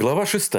Глава 6.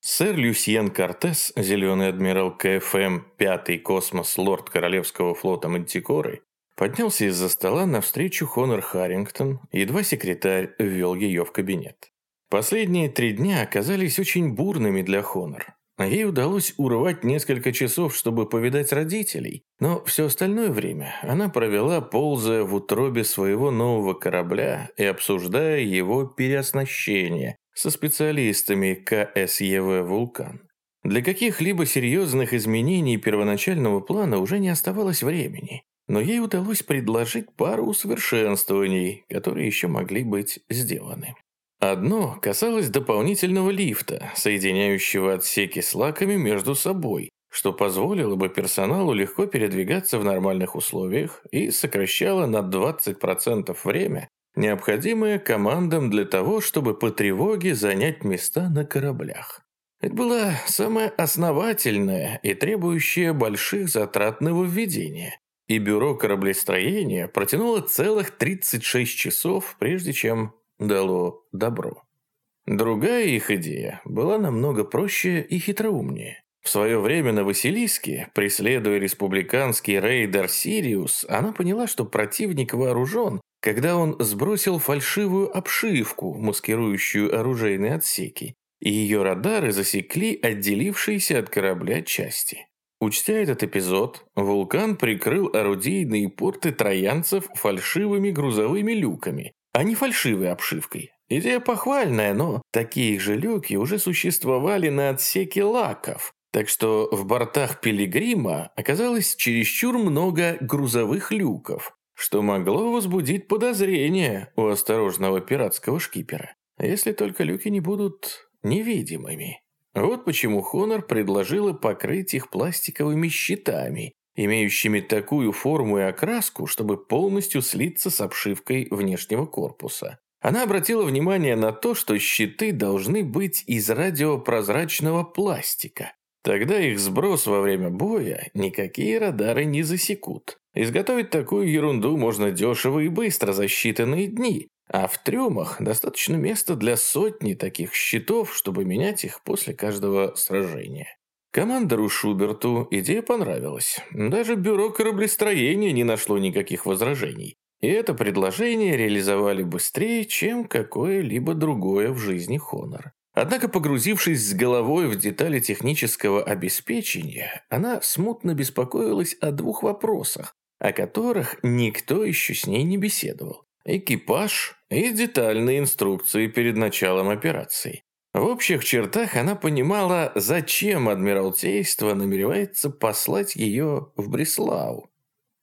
Сэр Люсьен Кортес, зеленый адмирал КФМ, пятый космос-лорд Королевского флота Мантикоры, поднялся из-за стола навстречу Хонор Харрингтон, едва секретарь ввел ее в кабинет. Последние три дня оказались очень бурными для Хонор. Ей удалось урвать несколько часов, чтобы повидать родителей, но все остальное время она провела, ползая в утробе своего нового корабля и обсуждая его переоснащение со специалистами КСЕВ «Вулкан». Для каких-либо серьезных изменений первоначального плана уже не оставалось времени, но ей удалось предложить пару усовершенствований, которые еще могли быть сделаны. Одно касалось дополнительного лифта, соединяющего отсеки с лаками между собой, что позволило бы персоналу легко передвигаться в нормальных условиях и сокращало на 20% время, необходимое командам для того, чтобы по тревоге занять места на кораблях. Это было самое основательное и требующее больших затрат нововведение. И бюро кораблестроения протянуло целых 36 часов, прежде чем дало добро. Другая их идея была намного проще и хитроумнее. В свое время на Василиске, преследуя республиканский рейдер «Сириус», она поняла, что противник вооружен, когда он сбросил фальшивую обшивку, маскирующую оружейные отсеки, и ее радары засекли отделившиеся от корабля части. Учтя этот эпизод, «Вулкан» прикрыл орудийные порты троянцев фальшивыми грузовыми люками, а не фальшивой обшивкой. Идея похвальная, но такие же люки уже существовали на отсеке лаков, так что в бортах Пилигрима оказалось чересчур много грузовых люков, что могло возбудить подозрения у осторожного пиратского шкипера, если только люки не будут невидимыми. Вот почему Хонор предложила покрыть их пластиковыми щитами, имеющими такую форму и окраску, чтобы полностью слиться с обшивкой внешнего корпуса. Она обратила внимание на то, что щиты должны быть из радиопрозрачного пластика. Тогда их сброс во время боя никакие радары не засекут. Изготовить такую ерунду можно дешево и быстро за считанные дни, а в трюмах достаточно места для сотни таких щитов, чтобы менять их после каждого сражения. Командору Шуберту идея понравилась. Даже бюро кораблестроения не нашло никаких возражений. И это предложение реализовали быстрее, чем какое-либо другое в жизни Хонор. Однако, погрузившись с головой в детали технического обеспечения, она смутно беспокоилась о двух вопросах, о которых никто еще с ней не беседовал. Экипаж и детальные инструкции перед началом операции. В общих чертах она понимала, зачем Адмиралтейство намеревается послать ее в Бреслау.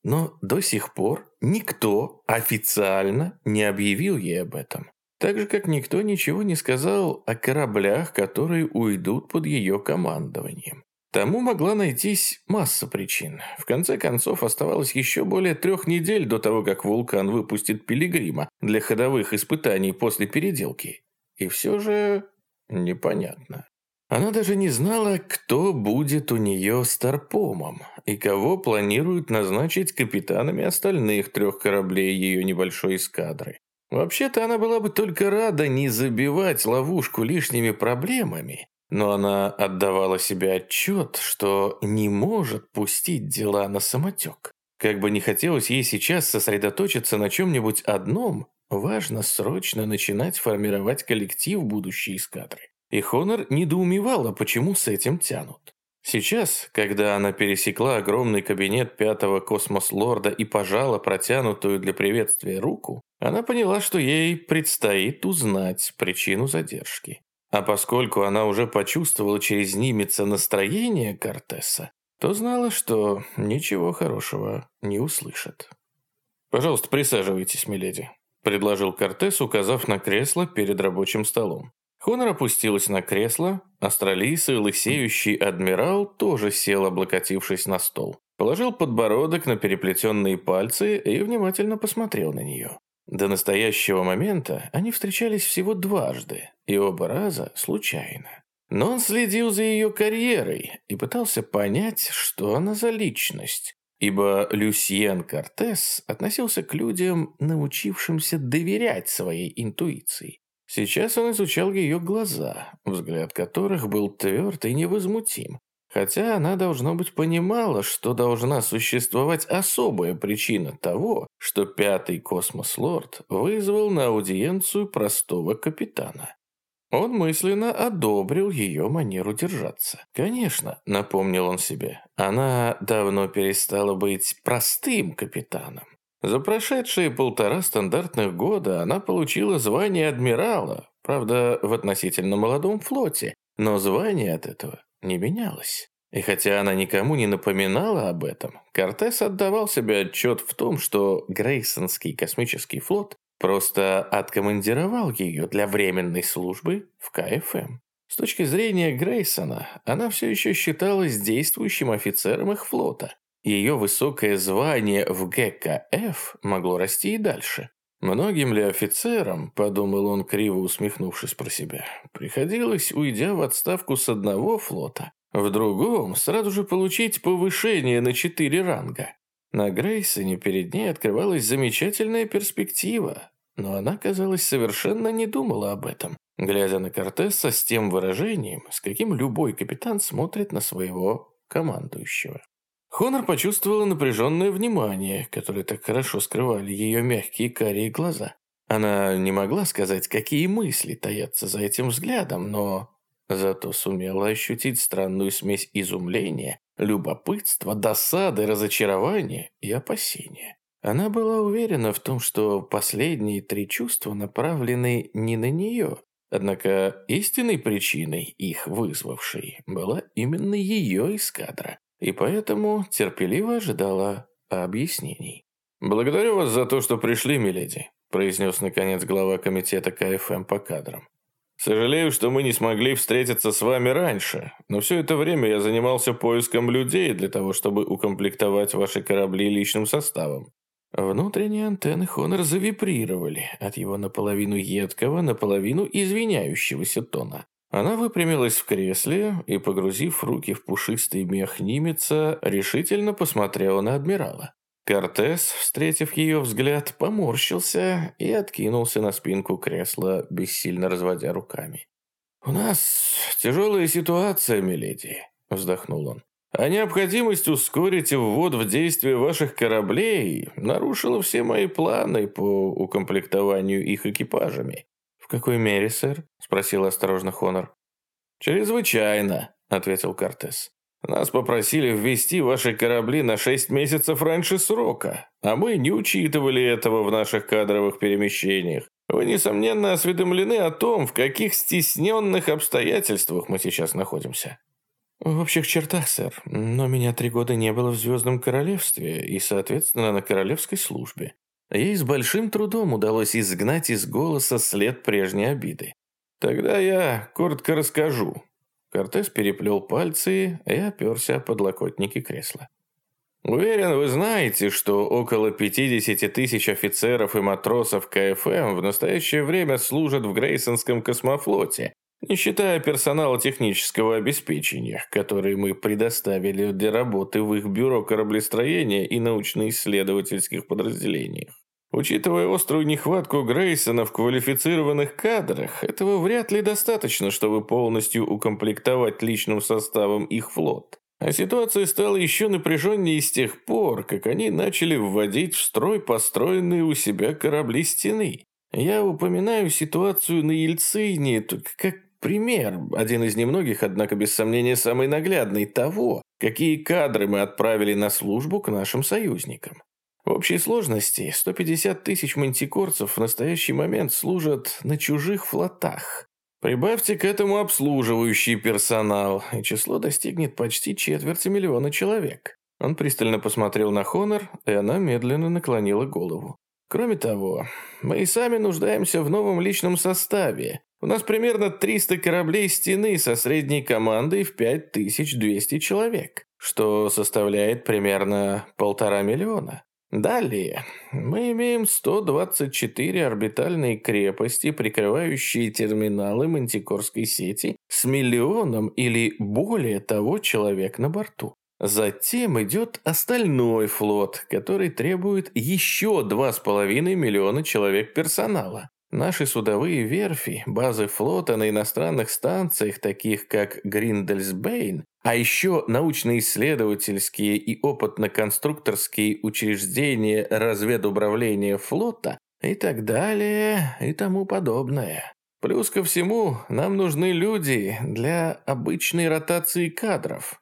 Но до сих пор никто официально не объявил ей об этом. Так же, как никто ничего не сказал о кораблях, которые уйдут под ее командованием. Тому могла найтись масса причин. В конце концов, оставалось еще более трех недель до того, как вулкан выпустит пилигрима для ходовых испытаний после переделки. И все же непонятно. Она даже не знала, кто будет у нее старпомом и кого планируют назначить капитанами остальных трех кораблей ее небольшой эскадры. Вообще-то она была бы только рада не забивать ловушку лишними проблемами, но она отдавала себе отчет, что не может пустить дела на самотек. Как бы не хотелось ей сейчас сосредоточиться на чем-нибудь одном, Важно срочно начинать формировать коллектив будущей эскадры. И Хонор недоумевала, почему с этим тянут. Сейчас, когда она пересекла огромный кабинет пятого космос-лорда и пожала протянутую для приветствия руку, она поняла, что ей предстоит узнать причину задержки. А поскольку она уже почувствовала через нимица настроение Кортеса, то знала, что ничего хорошего не услышит. «Пожалуйста, присаживайтесь, миледи», – предложил Кортес, указав на кресло перед рабочим столом. Хонор опустилась на кресло, австралийский лысеющий адмирал тоже сел, облокотившись на стол. Положил подбородок на переплетенные пальцы и внимательно посмотрел на нее. До настоящего момента они встречались всего дважды, и оба раза случайно. Но он следил за ее карьерой и пытался понять, что она за личность, ибо Люсьен Кортес относился к людям, научившимся доверять своей интуиции. Сейчас он изучал ее глаза, взгляд которых был тверд и невозмутим. Хотя она, должно быть, понимала, что должна существовать особая причина того, что пятый космос-лорд вызвал на аудиенцию простого капитана. Он мысленно одобрил ее манеру держаться. Конечно, напомнил он себе, она давно перестала быть простым капитаном. За прошедшие полтора стандартных года она получила звание адмирала, правда, в относительно молодом флоте, но звание от этого не менялось. И хотя она никому не напоминала об этом, Кортес отдавал себе отчет в том, что Грейсонский космический флот просто откомандировал ее для временной службы в КФМ. С точки зрения Грейсона, она все еще считалась действующим офицером их флота. Ее высокое звание в ГКФ могло расти и дальше. Многим ли офицерам, подумал он, криво усмехнувшись про себя, приходилось, уйдя в отставку с одного флота, в другом сразу же получить повышение на четыре ранга. На Грейсоне перед ней открывалась замечательная перспектива, но она, казалось, совершенно не думала об этом, глядя на Кортеса с тем выражением, с каким любой капитан смотрит на своего командующего. Хонор почувствовала напряженное внимание, которое так хорошо скрывали ее мягкие карие глаза. Она не могла сказать, какие мысли таятся за этим взглядом, но Зато сумела ощутить странную смесь изумления, любопытства, досады, разочарования и опасения. Она была уверена в том, что последние три чувства направлены не на нее, однако истинной причиной, их вызвавшей, была именно ее эскадра, и поэтому терпеливо ожидала объяснений. «Благодарю вас за то, что пришли, миледи», произнес наконец глава комитета КФМ по кадрам. Сожалею, что мы не смогли встретиться с вами раньше, но все это время я занимался поиском людей для того, чтобы укомплектовать ваши корабли личным составом. Внутренние антенны Хонор завибрировали от его наполовину едкого, наполовину извиняющегося тона. Она выпрямилась в кресле и, погрузив руки в пушистый мех Нимеца, решительно посмотрела на адмирала. Кортес, встретив ее взгляд, поморщился и откинулся на спинку кресла, бессильно разводя руками. «У нас тяжелая ситуация, миледи», — вздохнул он. «А необходимость ускорить ввод в действие ваших кораблей нарушила все мои планы по укомплектованию их экипажами». «В какой мере, сэр?» — спросил осторожно Хонор. «Чрезвычайно», — ответил Кортес. Нас попросили ввести ваши корабли на шесть месяцев раньше срока, а мы не учитывали этого в наших кадровых перемещениях. Вы, несомненно, осведомлены о том, в каких стесненных обстоятельствах мы сейчас находимся». «В общих чертах, сэр. Но меня три года не было в Звездном Королевстве и, соответственно, на королевской службе. Ей с большим трудом удалось изгнать из голоса след прежней обиды. Тогда я коротко расскажу, Кортес переплел пальцы и оперся о подлокотники кресла. «Уверен, вы знаете, что около 50 тысяч офицеров и матросов КФМ в настоящее время служат в Грейсонском космофлоте, не считая персонала технического обеспечения, который мы предоставили для работы в их бюро кораблестроения и научно-исследовательских подразделениях. Учитывая острую нехватку Грейсона в квалифицированных кадрах, этого вряд ли достаточно, чтобы полностью укомплектовать личным составом их флот. А ситуация стала еще напряженнее с тех пор, как они начали вводить в строй построенные у себя корабли стены. Я упоминаю ситуацию на Ельцине как пример, один из немногих, однако без сомнения самый наглядный, того, какие кадры мы отправили на службу к нашим союзникам. В общей сложности 150 тысяч мантикорцев в настоящий момент служат на чужих флотах. Прибавьте к этому обслуживающий персонал, и число достигнет почти четверти миллиона человек. Он пристально посмотрел на Хонор, и она медленно наклонила голову. Кроме того, мы и сами нуждаемся в новом личном составе. У нас примерно 300 кораблей стены со средней командой в 5200 человек, что составляет примерно полтора миллиона. Далее мы имеем 124 орбитальные крепости, прикрывающие терминалы мантикорской сети с миллионом или более того человек на борту. Затем идет остальной флот, который требует еще 2,5 миллиона человек персонала. Наши судовые верфи, базы флота на иностранных станциях, таких как Гриндельсбейн, а еще научно-исследовательские и опытно-конструкторские учреждения разведуправления флота и так далее и тому подобное. Плюс ко всему, нам нужны люди для обычной ротации кадров.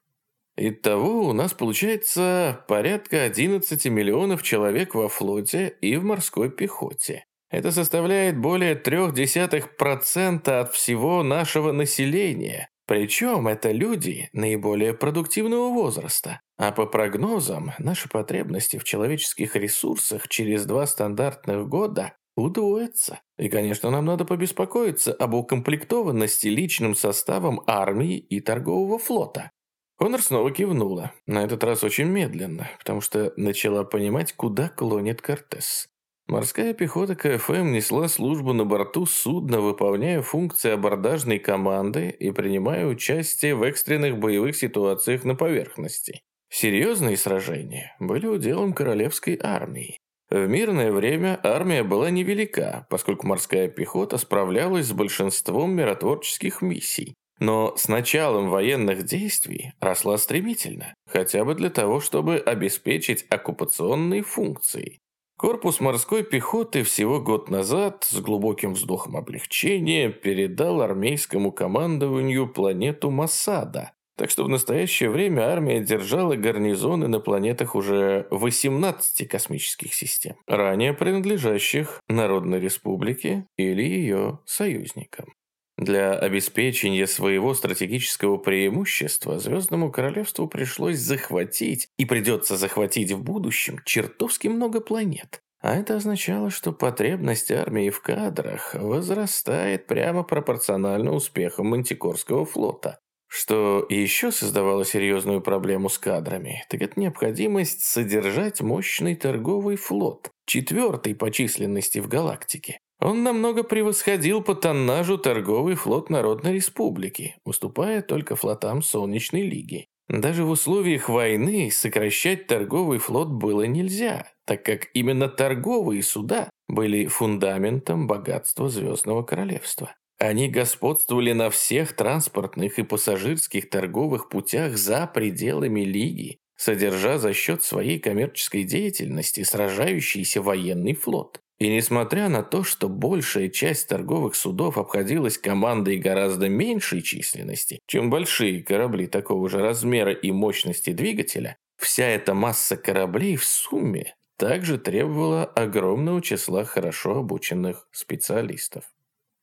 Итого у нас получается порядка 11 миллионов человек во флоте и в морской пехоте. Это составляет более 0,3% от всего нашего населения. Причем это люди наиболее продуктивного возраста. А по прогнозам, наши потребности в человеческих ресурсах через два стандартных года удвоятся. И, конечно, нам надо побеспокоиться об укомплектованности личным составом армии и торгового флота. Конор снова кивнула, на этот раз очень медленно, потому что начала понимать, куда клонит Кортес. Морская пехота КФМ несла службу на борту судна, выполняя функции абордажной команды и принимая участие в экстренных боевых ситуациях на поверхности. Серьезные сражения были уделом королевской армии. В мирное время армия была невелика, поскольку морская пехота справлялась с большинством миротворческих миссий, но с началом военных действий росла стремительно, хотя бы для того, чтобы обеспечить оккупационные функции. Корпус морской пехоты всего год назад с глубоким вздохом облегчения передал армейскому командованию планету Масада, так что в настоящее время армия держала гарнизоны на планетах уже 18 космических систем, ранее принадлежащих Народной Республике или ее союзникам. Для обеспечения своего стратегического преимущества Звездному Королевству пришлось захватить, и придется захватить в будущем, чертовски много планет. А это означало, что потребность армии в кадрах возрастает прямо пропорционально успехам Мантикорского флота. Что еще создавало серьезную проблему с кадрами, так это необходимость содержать мощный торговый флот, четвертый по численности в галактике. Он намного превосходил по тоннажу торговый флот Народной Республики, уступая только флотам Солнечной Лиги. Даже в условиях войны сокращать торговый флот было нельзя, так как именно торговые суда были фундаментом богатства Звездного Королевства. Они господствовали на всех транспортных и пассажирских торговых путях за пределами Лиги, содержа за счет своей коммерческой деятельности сражающийся военный флот. И несмотря на то, что большая часть торговых судов обходилась командой гораздо меньшей численности, чем большие корабли такого же размера и мощности двигателя, вся эта масса кораблей в сумме также требовала огромного числа хорошо обученных специалистов.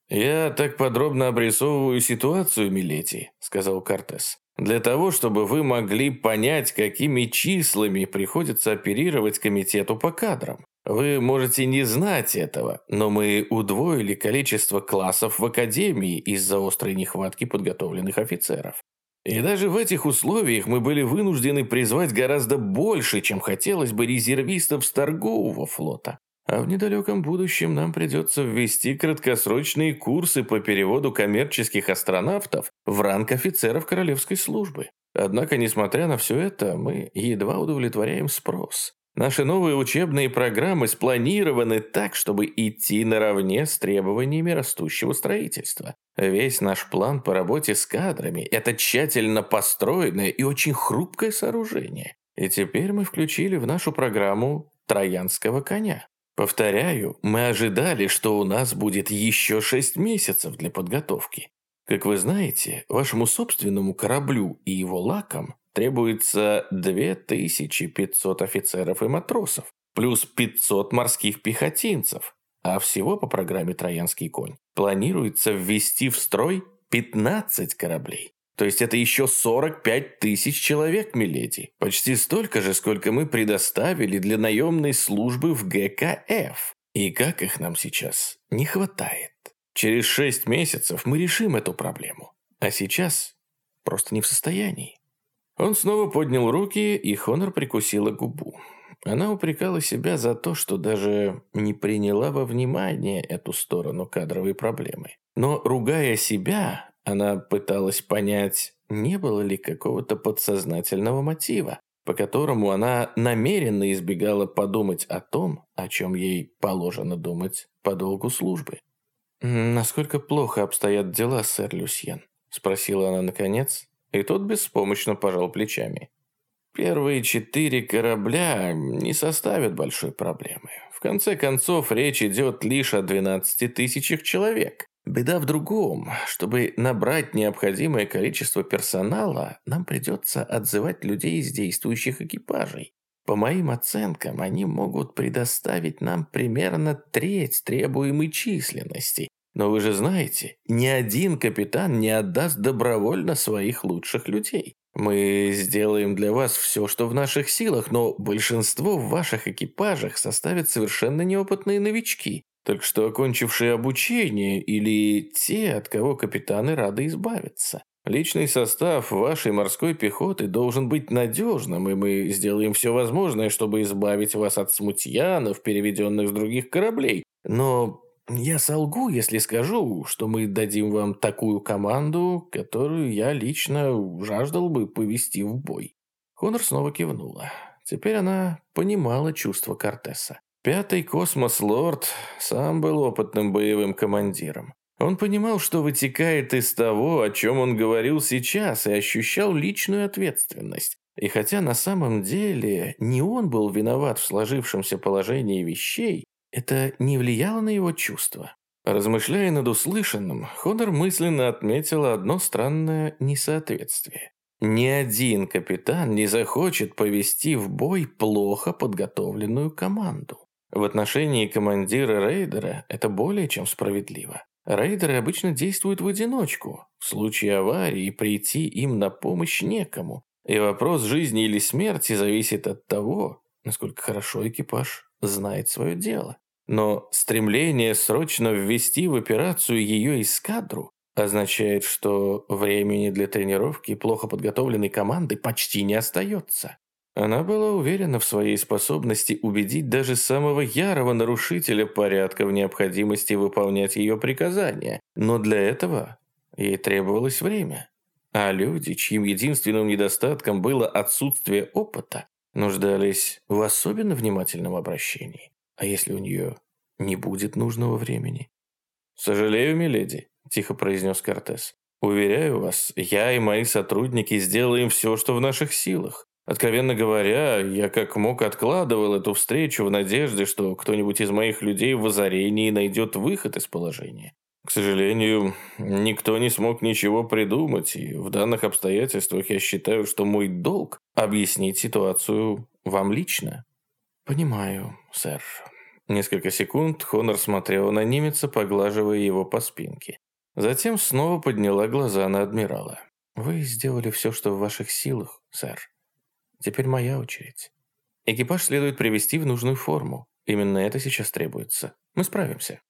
«Я так подробно обрисовываю ситуацию, Милети», — сказал Кортес, «для того, чтобы вы могли понять, какими числами приходится оперировать комитету по кадрам. Вы можете не знать этого, но мы удвоили количество классов в Академии из-за острой нехватки подготовленных офицеров. И даже в этих условиях мы были вынуждены призвать гораздо больше, чем хотелось бы резервистов с торгового флота. А в недалеком будущем нам придется ввести краткосрочные курсы по переводу коммерческих астронавтов в ранг офицеров королевской службы. Однако, несмотря на все это, мы едва удовлетворяем спрос. Наши новые учебные программы спланированы так, чтобы идти наравне с требованиями растущего строительства. Весь наш план по работе с кадрами – это тщательно построенное и очень хрупкое сооружение. И теперь мы включили в нашу программу троянского коня. Повторяю, мы ожидали, что у нас будет еще шесть месяцев для подготовки. Как вы знаете, вашему собственному кораблю и его лакам требуется 2500 офицеров и матросов, плюс 500 морских пехотинцев. А всего по программе «Троянский конь» планируется ввести в строй 15 кораблей. То есть это еще 45 тысяч человек, миледи. Почти столько же, сколько мы предоставили для наемной службы в ГКФ. И как их нам сейчас не хватает. Через 6 месяцев мы решим эту проблему. А сейчас просто не в состоянии. Он снова поднял руки, и Хонор прикусила губу. Она упрекала себя за то, что даже не приняла во внимание эту сторону кадровой проблемы. Но, ругая себя, она пыталась понять, не было ли какого-то подсознательного мотива, по которому она намеренно избегала подумать о том, о чем ей положено думать по долгу службы. «Насколько плохо обстоят дела, сэр Люсьен?» – спросила она наконец, и тот беспомощно пожал плечами. Первые четыре корабля не составят большой проблемы. В конце концов, речь идет лишь о 12 тысячах человек. Беда в другом. Чтобы набрать необходимое количество персонала, нам придется отзывать людей из действующих экипажей. По моим оценкам, они могут предоставить нам примерно треть требуемой численности. Но вы же знаете, ни один капитан не отдаст добровольно своих лучших людей. Мы сделаем для вас все, что в наших силах, но большинство в ваших экипажах составят совершенно неопытные новички, только что окончившие обучение или те, от кого капитаны рады избавиться. Личный состав вашей морской пехоты должен быть надежным, и мы сделаем все возможное, чтобы избавить вас от смутьянов, переведенных с других кораблей. Но я солгу, если скажу, что мы дадим вам такую команду, которую я лично жаждал бы повести в бой». Хонор снова кивнула. Теперь она понимала чувства Кортеса. Пятый космос-лорд сам был опытным боевым командиром. Он понимал, что вытекает из того, о чем он говорил сейчас, и ощущал личную ответственность. И хотя на самом деле не он был виноват в сложившемся положении вещей, это не влияло на его чувства. Размышляя над услышанным, Ходор мысленно отметил одно странное несоответствие. Ни один капитан не захочет повести в бой плохо подготовленную команду. В отношении командира рейдера это более чем справедливо. Рейдеры обычно действуют в одиночку. В случае аварии прийти им на помощь некому. И вопрос жизни или смерти зависит от того, насколько хорошо экипаж знает свое дело. Но стремление срочно ввести в операцию ее эскадру означает, что времени для тренировки плохо подготовленной команды почти не остается. Она была уверена в своей способности убедить даже самого ярого нарушителя порядка в необходимости выполнять ее приказания, но для этого ей требовалось время. А люди, чьим единственным недостатком было отсутствие опыта, нуждались в особенно внимательном обращении. А если у нее не будет нужного времени? «Сожалею, миледи», – тихо произнес Кортес. «Уверяю вас, я и мои сотрудники сделаем все, что в наших силах. Откровенно говоря, я как мог откладывал эту встречу в надежде, что кто-нибудь из моих людей в озарении найдет выход из положения. К сожалению, никто не смог ничего придумать, и в данных обстоятельствах я считаю, что мой долг – объяснить ситуацию вам лично». «Понимаю, сэр». Несколько секунд Хонор смотрела на немеца, поглаживая его по спинке. Затем снова подняла глаза на адмирала. «Вы сделали все, что в ваших силах, сэр. Теперь моя очередь. Экипаж следует привести в нужную форму. Именно это сейчас требуется. Мы справимся».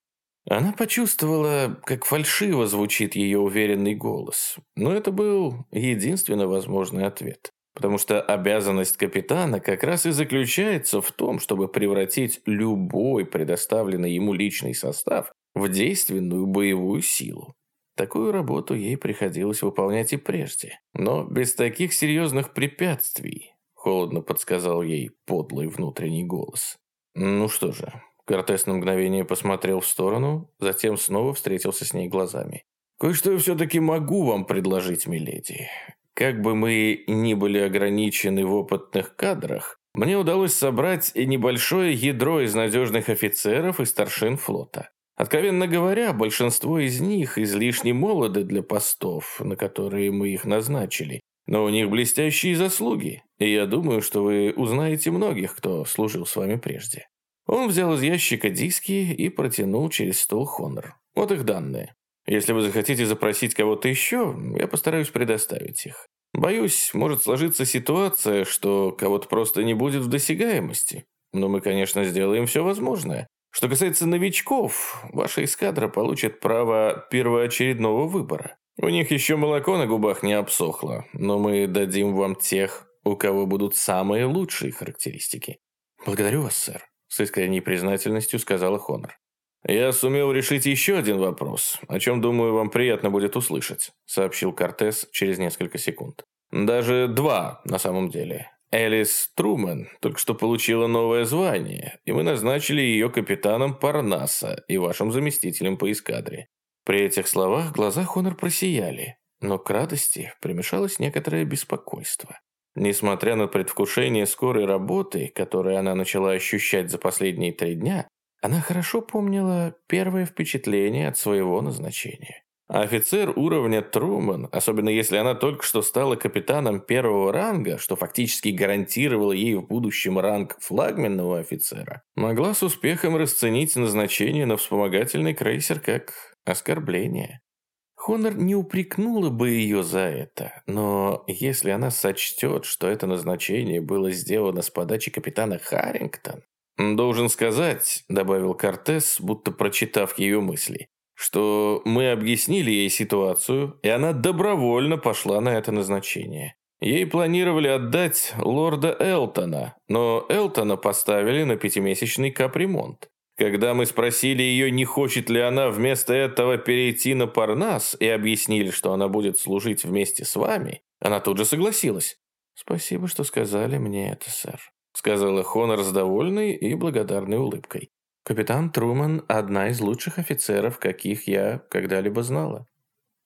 Она почувствовала, как фальшиво звучит ее уверенный голос, но это был единственно возможный ответ потому что обязанность капитана как раз и заключается в том, чтобы превратить любой предоставленный ему личный состав в действенную боевую силу. Такую работу ей приходилось выполнять и прежде, но без таких серьезных препятствий, холодно подсказал ей подлый внутренний голос. Ну что же, Кортес на мгновение посмотрел в сторону, затем снова встретился с ней глазами. «Кое-что я все-таки могу вам предложить, миледи. Как бы мы ни были ограничены в опытных кадрах, мне удалось собрать небольшое ядро из надежных офицеров и старшин флота. Откровенно говоря, большинство из них излишне молоды для постов, на которые мы их назначили, но у них блестящие заслуги, и я думаю, что вы узнаете многих, кто служил с вами прежде. Он взял из ящика диски и протянул через стол Хонор. Вот их данные. Если вы захотите запросить кого-то еще, я постараюсь предоставить их. Боюсь, может сложиться ситуация, что кого-то просто не будет в досягаемости. Но мы, конечно, сделаем все возможное. Что касается новичков, ваша эскадра получит право первоочередного выбора. У них еще молоко на губах не обсохло, но мы дадим вам тех, у кого будут самые лучшие характеристики. Благодарю вас, сэр, с искренней признательностью сказала Хонор. «Я сумел решить еще один вопрос, о чем, думаю, вам приятно будет услышать», сообщил Кортес через несколько секунд. «Даже два, на самом деле. Элис Трумэн только что получила новое звание, и мы назначили ее капитаном Парнаса и вашим заместителем по эскадре». При этих словах глаза Хонор просияли, но к радости примешалось некоторое беспокойство. Несмотря на предвкушение скорой работы, которую она начала ощущать за последние три дня, она хорошо помнила первое впечатление от своего назначения. офицер уровня Труман, особенно если она только что стала капитаном первого ранга, что фактически гарантировало ей в будущем ранг флагменного офицера, могла с успехом расценить назначение на вспомогательный крейсер как оскорбление. Хонор не упрекнула бы ее за это, но если она сочтет, что это назначение было сделано с подачи капитана Харрингтон... «Должен сказать», — добавил Кортес, будто прочитав ее мысли, что мы объяснили ей ситуацию, и она добровольно пошла на это назначение. Ей планировали отдать лорда Элтона, но Элтона поставили на пятимесячный капремонт. Когда мы спросили ее, не хочет ли она вместо этого перейти на Парнас и объяснили, что она будет служить вместе с вами, она тут же согласилась. «Спасибо, что сказали мне это, сэр», — сказала Хонор с довольной и благодарной улыбкой. «Капитан Труман — одна из лучших офицеров, каких я когда-либо знала».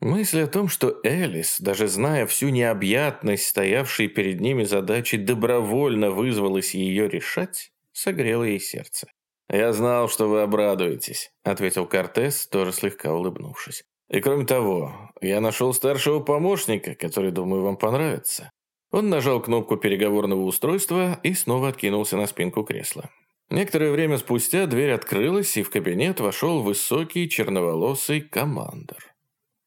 Мысль о том, что Элис, даже зная всю необъятность стоявшей перед ними задачи, добровольно вызвалась ее решать, согрела ей сердце. «Я знал, что вы обрадуетесь», — ответил Кортес, тоже слегка улыбнувшись. «И кроме того, я нашел старшего помощника, который, думаю, вам понравится». Он нажал кнопку переговорного устройства и снова откинулся на спинку кресла. Некоторое время спустя дверь открылась, и в кабинет вошел высокий черноволосый командор.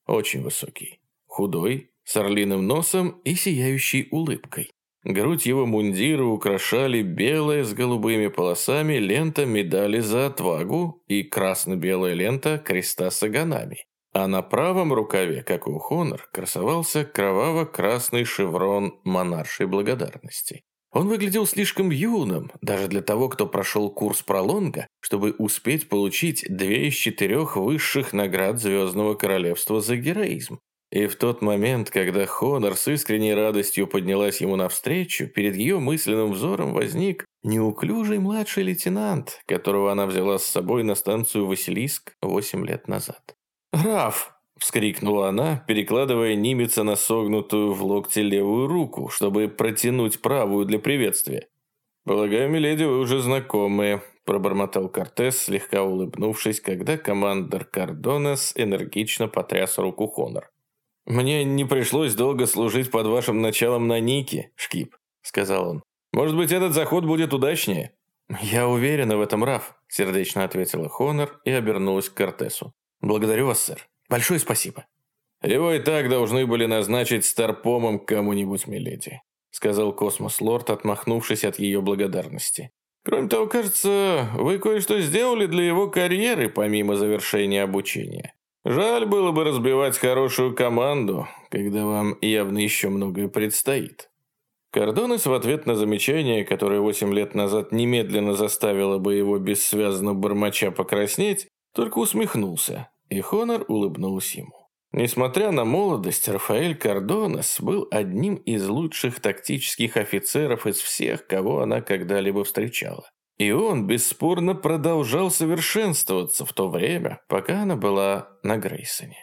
Очень высокий, худой, с орлиным носом и сияющей улыбкой. Грудь его мундира украшали белая с голубыми полосами лента медали за отвагу и красно-белая лента креста с оганами. А на правом рукаве, как у Хонор, красовался кроваво-красный шеврон монаршей благодарности. Он выглядел слишком юным, даже для того, кто прошел курс пролонга, чтобы успеть получить две из четырех высших наград Звездного Королевства за героизм. И в тот момент, когда Хонор с искренней радостью поднялась ему навстречу, перед ее мысленным взором возник неуклюжий младший лейтенант, которого она взяла с собой на станцию Василиск восемь лет назад. «Граф!» – вскрикнула она, перекладывая Нимица на согнутую в локте левую руку, чтобы протянуть правую для приветствия. «Полагаю, миледи, вы уже знакомы», – пробормотал Кортес, слегка улыбнувшись, когда командор Кардонес энергично потряс руку Хонор. «Мне не пришлось долго служить под вашим началом на Нике, Шкип», — сказал он. «Может быть, этот заход будет удачнее?» «Я уверена в этом, Раф», — сердечно ответила Хонор и обернулась к Кортесу. «Благодарю вас, сэр. Большое спасибо». «Его и так должны были назначить старпомом кому-нибудь, миледи», — сказал Космос-лорд, отмахнувшись от ее благодарности. «Кроме того, кажется, вы кое-что сделали для его карьеры, помимо завершения обучения. Жаль было бы разбивать хорошую команду, когда вам явно еще многое предстоит. Кордонес в ответ на замечание, которое восемь лет назад немедленно заставило бы его бессвязно бормоча покраснеть, только усмехнулся, и Хонор улыбнулся ему. Несмотря на молодость, Рафаэль Кордонес был одним из лучших тактических офицеров из всех, кого она когда-либо встречала. И он бесспорно продолжал совершенствоваться в то время, пока она была на Грейсоне.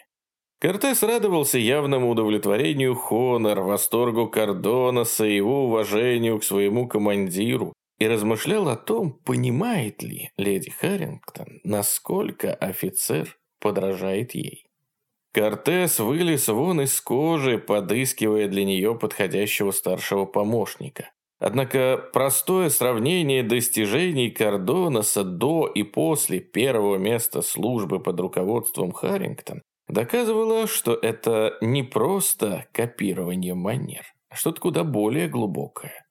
Кортес радовался явному удовлетворению Хонор, восторгу Кардонаса и его уважению к своему командиру и размышлял о том, понимает ли леди Харрингтон, насколько офицер подражает ей. Кортес вылез вон из кожи, подыскивая для нее подходящего старшего помощника. Однако простое сравнение достижений Кордонаса до и после первого места службы под руководством Харрингтон доказывало, что это не просто копирование манер, а что-то куда более глубокое.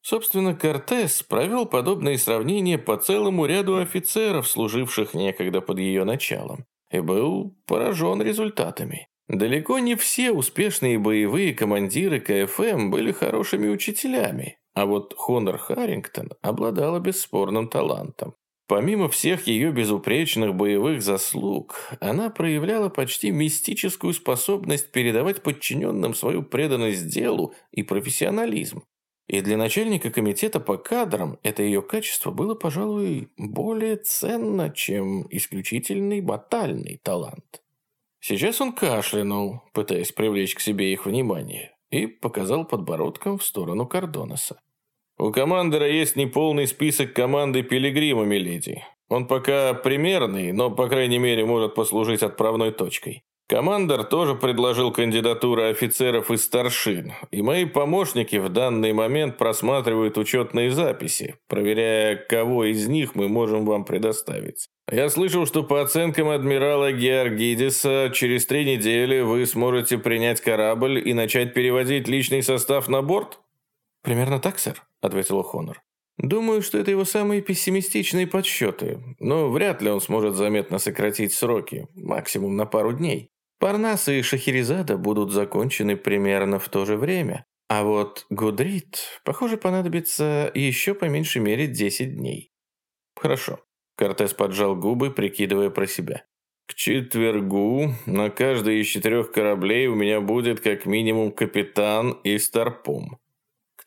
Собственно, Кортес провел подобные сравнения по целому ряду офицеров, служивших некогда под ее началом, и был поражен результатами. Далеко не все успешные боевые командиры КФМ были хорошими учителями, а вот Хонор Харрингтон обладала бесспорным талантом. Помимо всех ее безупречных боевых заслуг, она проявляла почти мистическую способность передавать подчиненным свою преданность делу и профессионализм. И для начальника комитета по кадрам это ее качество было, пожалуй, более ценно, чем исключительный батальный талант. Сейчас он кашлянул, пытаясь привлечь к себе их внимание, и показал подбородком в сторону Кордонеса. «У командора есть неполный список команды Пилигрима, миледи. Он пока примерный, но, по крайней мере, может послужить отправной точкой. Командор тоже предложил кандидатуры офицеров и старшин, и мои помощники в данный момент просматривают учетные записи, проверяя, кого из них мы можем вам предоставить. Я слышал, что по оценкам адмирала Георгидиса, через три недели вы сможете принять корабль и начать переводить личный состав на борт? Примерно так, сэр, ответил Хонор. Думаю, что это его самые пессимистичные подсчеты, но вряд ли он сможет заметно сократить сроки, максимум на пару дней. Парнас и Шахерезада будут закончены примерно в то же время, а вот Гудрит, похоже, понадобится еще по меньшей мере 10 дней. Хорошо. Кортес поджал губы, прикидывая про себя. К четвергу на каждый из четырех кораблей у меня будет как минимум капитан и старпом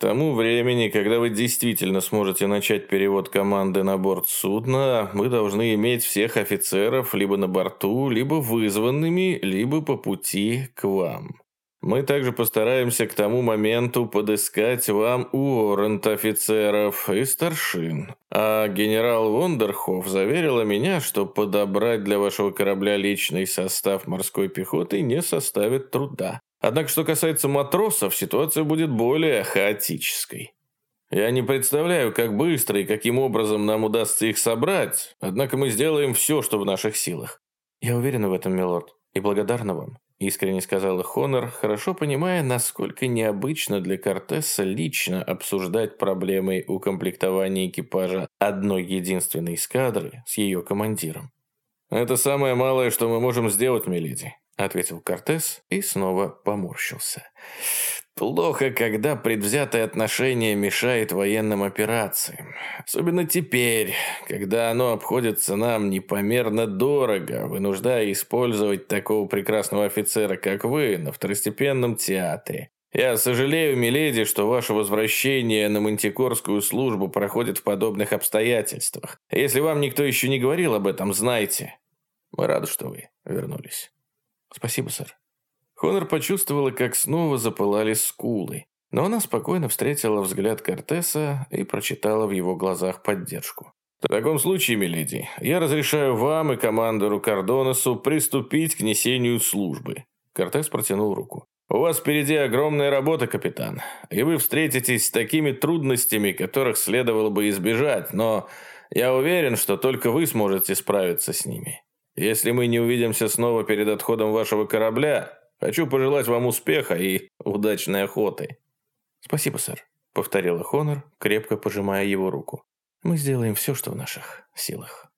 тому времени, когда вы действительно сможете начать перевод команды на борт судна, мы должны иметь всех офицеров либо на борту, либо вызванными, либо по пути к вам. Мы также постараемся к тому моменту подыскать вам уоррент офицеров и старшин. А генерал Вондерхоф заверила меня, что подобрать для вашего корабля личный состав морской пехоты не составит труда. Однако, что касается матросов, ситуация будет более хаотической. Я не представляю, как быстро и каким образом нам удастся их собрать, однако мы сделаем все, что в наших силах. Я уверена в этом, милорд, и благодарна вам, искренне сказала Хонор, хорошо понимая, насколько необычно для Кортеса лично обсуждать проблемы укомплектования экипажа одной единственной эскадры с ее командиром. Это самое малое, что мы можем сделать, миледи ответил Кортес и снова поморщился. Плохо, когда предвзятое отношение мешает военным операциям. Особенно теперь, когда оно обходится нам непомерно дорого, вынуждая использовать такого прекрасного офицера, как вы, на второстепенном театре. Я сожалею, миледи, что ваше возвращение на мантикорскую службу проходит в подобных обстоятельствах. Если вам никто еще не говорил об этом, знайте. Мы рады, что вы вернулись. «Спасибо, сэр». Хонор почувствовала, как снова запылали скулы, но она спокойно встретила взгляд Кортеса и прочитала в его глазах поддержку. «В таком случае, миледи, я разрешаю вам и командору Кардонесу приступить к несению службы». Кортес протянул руку. «У вас впереди огромная работа, капитан, и вы встретитесь с такими трудностями, которых следовало бы избежать, но я уверен, что только вы сможете справиться с ними. Если мы не увидимся снова перед отходом вашего корабля, хочу пожелать вам успеха и удачной охоты». «Спасибо, сэр», — повторила Хонор, крепко пожимая его руку. «Мы сделаем все, что в наших силах».